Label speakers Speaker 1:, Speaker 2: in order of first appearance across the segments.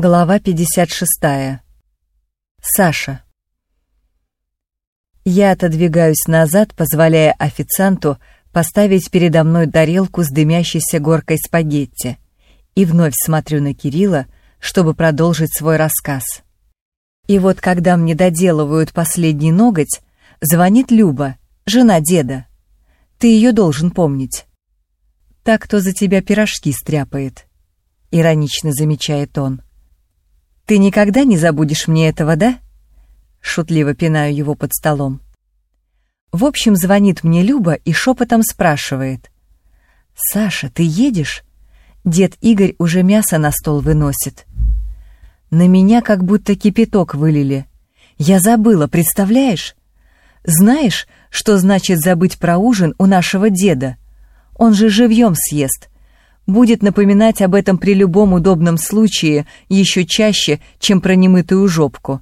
Speaker 1: Глава 56. Саша. Я отодвигаюсь назад, позволяя официанту поставить передо мной тарелку с дымящейся горкой спагетти, и вновь смотрю на Кирилла, чтобы продолжить свой рассказ. И вот когда мне доделывают последний ноготь, звонит Люба, жена деда. Ты ее должен помнить. Так, кто за тебя пирожки стряпает, — иронично замечает он. «Ты никогда не забудешь мне этого, да?» Шутливо пинаю его под столом. В общем, звонит мне Люба и шепотом спрашивает. «Саша, ты едешь?» Дед Игорь уже мясо на стол выносит. На меня как будто кипяток вылили. Я забыла, представляешь? Знаешь, что значит забыть про ужин у нашего деда? Он же живьем съест. Будет напоминать об этом при любом удобном случае еще чаще, чем про немытую жопку.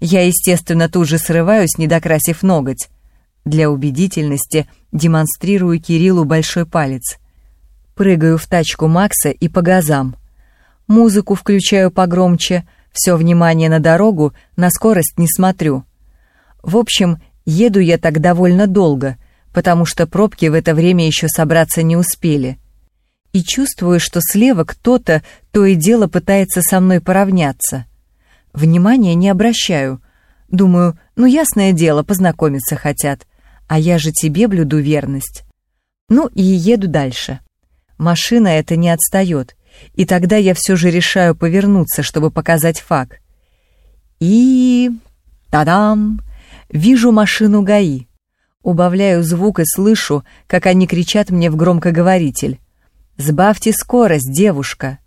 Speaker 1: Я, естественно, тут же срываюсь, не докрасив ноготь. Для убедительности демонстрирую Кириллу большой палец. Прыгаю в тачку Макса и по газам. Музыку включаю погромче, все внимание на дорогу, на скорость не смотрю. В общем, еду я так довольно долго — потому что пробки в это время еще собраться не успели. И чувствую, что слева кто-то то и дело пытается со мной поравняться. Внимания не обращаю. Думаю, ну ясное дело, познакомиться хотят. А я же тебе блюду верность. Ну и еду дальше. Машина эта не отстает. И тогда я все же решаю повернуться, чтобы показать факт. И... Та-дам! Вижу машину ГАИ. Убавляю звук и слышу, как они кричат мне в громкоговоритель. «Сбавьте скорость, девушка!»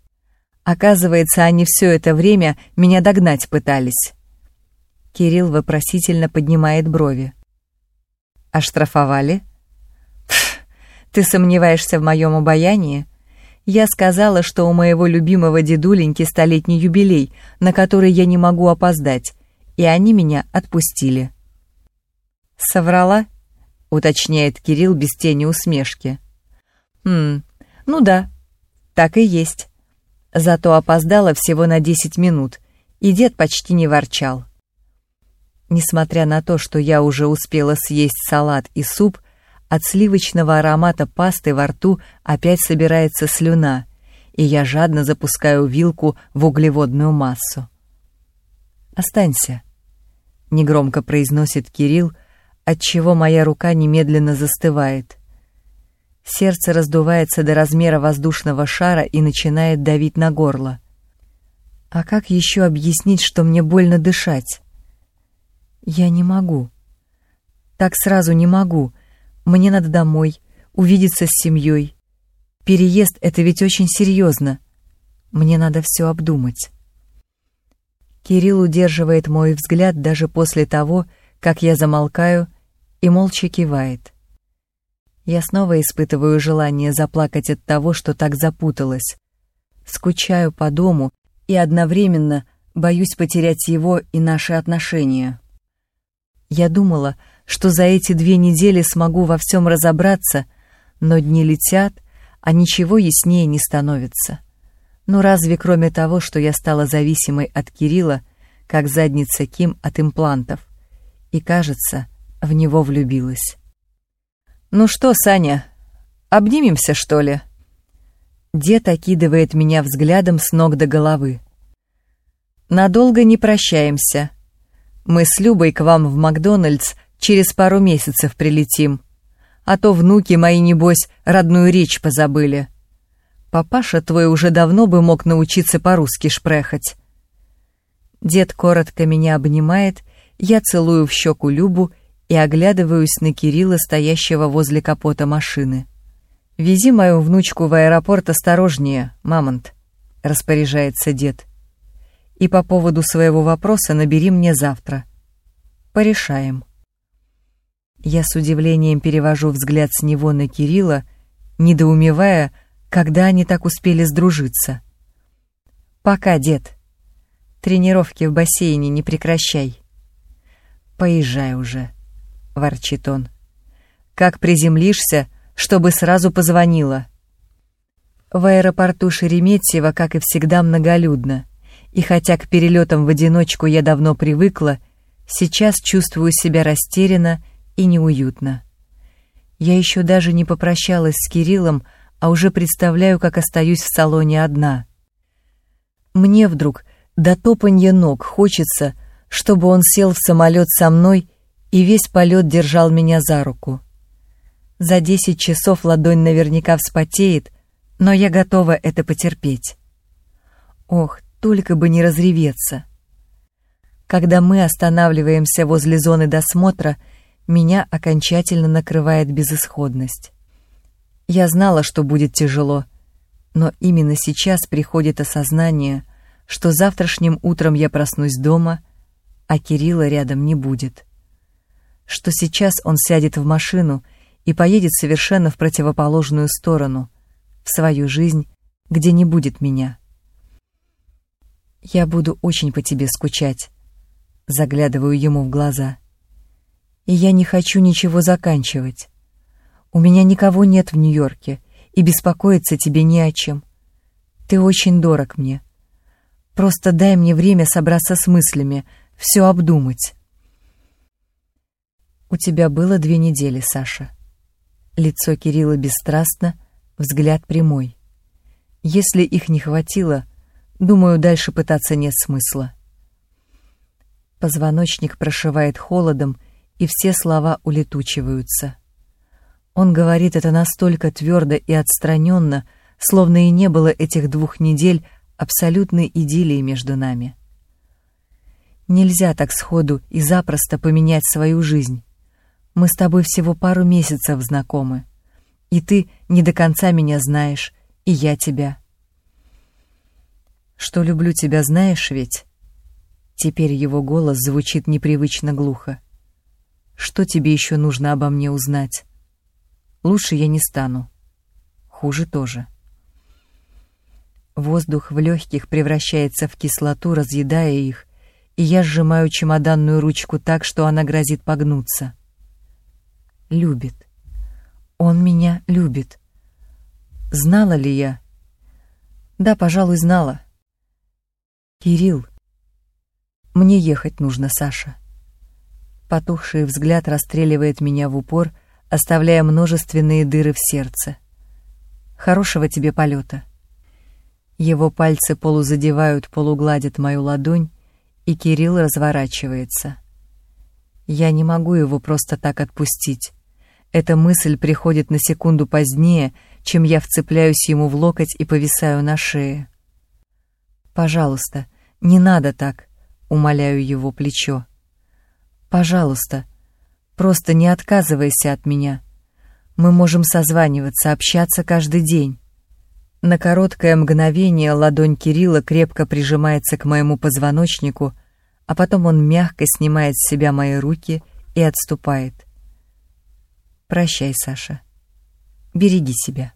Speaker 1: Оказывается, они все это время меня догнать пытались. Кирилл вопросительно поднимает брови. «Оштрафовали?» «Ты сомневаешься в моем обаянии?» Я сказала, что у моего любимого дедуленьки столетний юбилей, на который я не могу опоздать, и они меня отпустили. Соврала? уточняет Кирилл без тени усмешки. «Хм, ну да, так и есть. Зато опоздала всего на десять минут, и дед почти не ворчал. Несмотря на то, что я уже успела съесть салат и суп, от сливочного аромата пасты во рту опять собирается слюна, и я жадно запускаю вилку в углеводную массу. «Останься», — негромко произносит Кирилл, отчего моя рука немедленно застывает. Сердце раздувается до размера воздушного шара и начинает давить на горло. А как еще объяснить, что мне больно дышать? Я не могу. Так сразу не могу. Мне надо домой, увидеться с семьей. Переезд — это ведь очень серьезно. Мне надо все обдумать. Кирилл удерживает мой взгляд даже после того, как я замолкаю и молча кивает. Я снова испытываю желание заплакать от того, что так запуталась. Скучаю по дому и одновременно боюсь потерять его и наши отношения. Я думала, что за эти две недели смогу во всем разобраться, но дни летят, а ничего яснее не становится. Ну разве кроме того, что я стала зависимой от Кирилла, как задница Ким от имплантов? И кажется, в него влюбилась. «Ну что, Саня, обнимемся, что ли?» Дед окидывает меня взглядом с ног до головы. «Надолго не прощаемся. Мы с Любой к вам в Макдональдс через пару месяцев прилетим. А то внуки мои, небось, родную речь позабыли. Папаша твой уже давно бы мог научиться по-русски шпрехать». Дед коротко меня обнимает, я целую в щеку Любу и оглядываюсь на Кирилла, стоящего возле капота машины. «Вези мою внучку в аэропорт осторожнее, мамонт», — распоряжается дед. «И по поводу своего вопроса набери мне завтра. Порешаем». Я с удивлением перевожу взгляд с него на Кирилла, недоумевая, когда они так успели сдружиться. «Пока, дед. Тренировки в бассейне не прекращай. Поезжай уже». — ворчит он. «Как приземлишься, чтобы сразу позвонила». В аэропорту Шереметьево, как и всегда, многолюдно. и хотя к перелетам в одиночку я давно привыкла, сейчас чувствую себя растерянно и неуютно. Я еще даже не попрощалась с Кириллом, а уже представляю, как остаюсь в салоне одна. Мне вдруг до топанья ног хочется, чтобы он сел в самолет со мной и весь полет держал меня за руку. За десять часов ладонь наверняка вспотеет, но я готова это потерпеть. Ох, только бы не разреветься. Когда мы останавливаемся возле зоны досмотра, меня окончательно накрывает безысходность. Я знала, что будет тяжело, но именно сейчас приходит осознание, что завтрашним утром я проснусь дома, а Кирилла рядом не будет. Что сейчас он сядет в машину и поедет совершенно в противоположную сторону, в свою жизнь, где не будет меня. «Я буду очень по тебе скучать», — заглядываю ему в глаза. «И я не хочу ничего заканчивать. У меня никого нет в Нью-Йорке, и беспокоиться тебе не о чем. Ты очень дорог мне. Просто дай мне время собраться с мыслями, все обдумать». «У тебя было две недели, Саша». Лицо Кирилла бесстрастно, взгляд прямой. Если их не хватило, Думаю, дальше пытаться нет смысла. Позвоночник прошивает холодом, и все слова улетучиваются. Он говорит это настолько твердо и отстраненно, словно и не было этих двух недель абсолютной идиллии между нами. Нельзя так сходу и запросто поменять свою жизнь. Мы с тобой всего пару месяцев знакомы. И ты не до конца меня знаешь, и я тебя что люблю тебя, знаешь ведь?» Теперь его голос звучит непривычно глухо. «Что тебе еще нужно обо мне узнать? Лучше я не стану. Хуже тоже». Воздух в легких превращается в кислоту, разъедая их, и я сжимаю чемоданную ручку так, что она грозит погнуться. Любит. Он меня любит. Знала ли я? Да, пожалуй, знала. «Кирилл!» «Мне ехать нужно, Саша». Потухший взгляд расстреливает меня в упор, оставляя множественные дыры в сердце. «Хорошего тебе полета». Его пальцы полузадевают, полугладят мою ладонь, и Кирилл разворачивается. Я не могу его просто так отпустить. Эта мысль приходит на секунду позднее, чем я вцепляюсь ему в локоть и повисаю на шее. «Пожалуйста, не надо так, умоляю его плечо. Пожалуйста, просто не отказывайся от меня. Мы можем созваниваться, общаться каждый день. На короткое мгновение ладонь Кирилла крепко прижимается к моему позвоночнику, а потом он мягко снимает с себя мои руки и отступает. Прощай, Саша. Береги себя.